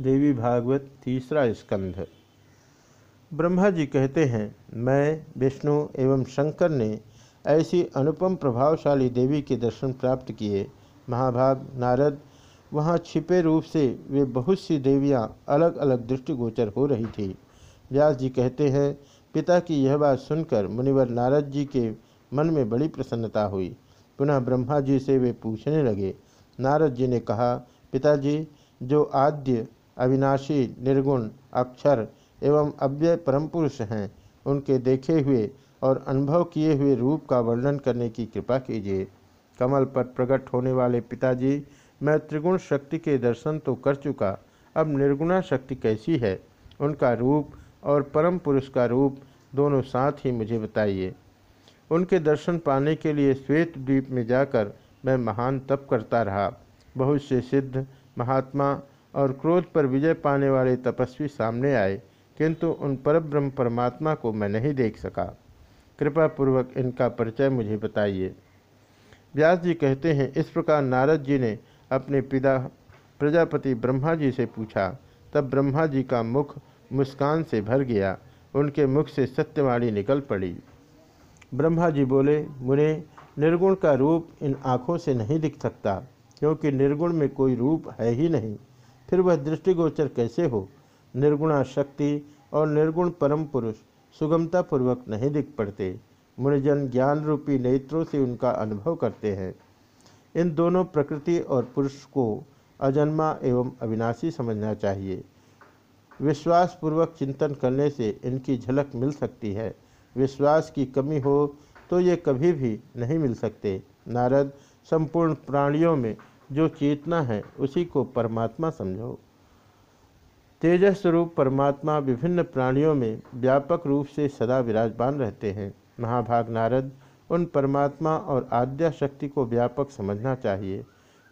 देवी भागवत तीसरा स्कंध। ब्रह्मा जी कहते हैं, मैं, विष्णु एवं शंकर ने ऐसी अनुपम प्रभावशाली देवी के दर्शन प्राप्त किए। महाभाग, नारद, वहाँ छिपे रूप से वे बहुत सी देवियाँ अलग अलग दृष्टिगोचर हो रही थी। व्यास जी कहते हैं, पिता की यह बात सुनकर मुनिवर नारद जी के मन में बड़ी प्रसन्नता हुई। पुनः ब्रह्मा जी से वे पूछने लगे। नारद जी ने कहा, पिताजी, जो आद्य अविनाशी, निर्गुण, अक्षर एवं अव्यय परम पुरुष हैं। उनके देखे हुए और अनुभव किए हुए रूप का वर्णन करने की कृपा कीजिए। कमल पर प्रकट होने वाले पिताजी, मैं त्रिगुण शक्ति के दर्शन तो कर चुका, अब निर्गुणा शक्ति कैसी है? उनका रूप और परम पुरुष का रूप दोनों साथ ही मुझे बताइए। उनके दर्शन पाने के लिए श्वेत द्वीप में जाकर मैं महान तप करता रहा। बहुत से सिद्ध महात्मा और क्रोध पर विजय पाने वाले तपस्वी सामने आए, किंतु उन परब्रह्म परमात्मा को मैं नहीं देख सका। कृपा पूर्वक इनका परिचय मुझे बताइए। व्यास जी कहते हैं, इस प्रकार नारद जी ने अपने पिता प्रजापति ब्रह्मा जी से पूछा। तब ब्रह्मा जी का मुख मुस्कान से भर गया। उनके मुख से सत्यवाणी निकल पड़ी। ब्रह्मा जी बोले, मुने, निर्गुण का रूप इन आँखों से नहीं दिख सकता, क्योंकि निर्गुण में कोई रूप है ही नहीं। फिर वह दृष्टिगोचर कैसे हो? निर्गुणा शक्ति और निर्गुण परम पुरुष सुगमतापूर्वक नहीं दिख पड़ते। मुनिजन ज्ञान रूपी नेत्रों से उनका अनुभव करते हैं। इन दोनों प्रकृति और पुरुष को अजन्मा एवं अविनाशी समझना चाहिए। विश्वास पूर्वक चिंतन करने से इनकी झलक मिल सकती है। विश्वास की कमी हो तो ये कभी भी नहीं मिल सकते। नारद, संपूर्ण प्राणियों में जो चेतना है, उसी को परमात्मा समझो। तेजस स्वरूप परमात्मा विभिन्न प्राणियों में व्यापक रूप से सदा विराजमान रहते हैं। महाभाग नारद उन परमात्मा और आद्या शक्ति को व्यापक समझना चाहिए।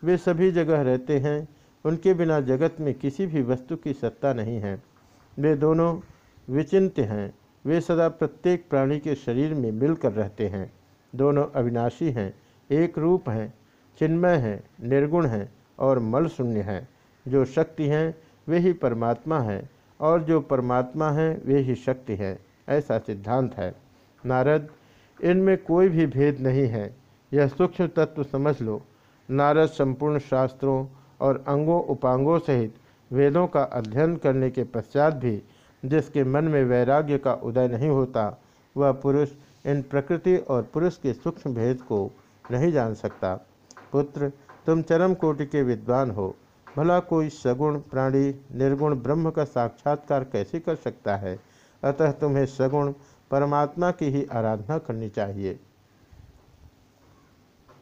वे सभी जगह रहते हैं, उनके बिना जगत में किसी भी वस्तु की सत्ता नहीं है। वे दोनों विचिंत्य हैं, वे सदा प्रत्येक प्राणी के शरीर में मिलकर रहते हैं। दोनों अविनाशी हैं, एक रूप हैं चिन्मय हैं, निर्गुण हैं और मल शून्य हैं। जो शक्ति हैं, वे ही परमात्मा हैं और जो परमात्मा हैं, वे ही शक्ति हैं। ऐसा सिद्धांत है। नारद, इनमें कोई भी भेद नहीं है। यह सूक्ष्म तत्व समझ लो। नारद संपूर्ण शास्त्रों और अंगों, उपांगों सहित वेदों का अध्ययन करने के पश्चात भी जिसके मन में वैराग्य का उदय नहीं होता, वह पुरुष इन प्रकृति और पुरुष के सूक्ष्म भेद को नहीं जान सकता। पुत्र, तुम चरम कोटि के विद्वान हो। भला कोई सगुण, प्राणी, निर्गुण ब्रह्म का साक्षात्कार कैसे कर सकता है? अतः तुम्हें सगुण, परमात्मा की ही आराधना करनी चाहिए।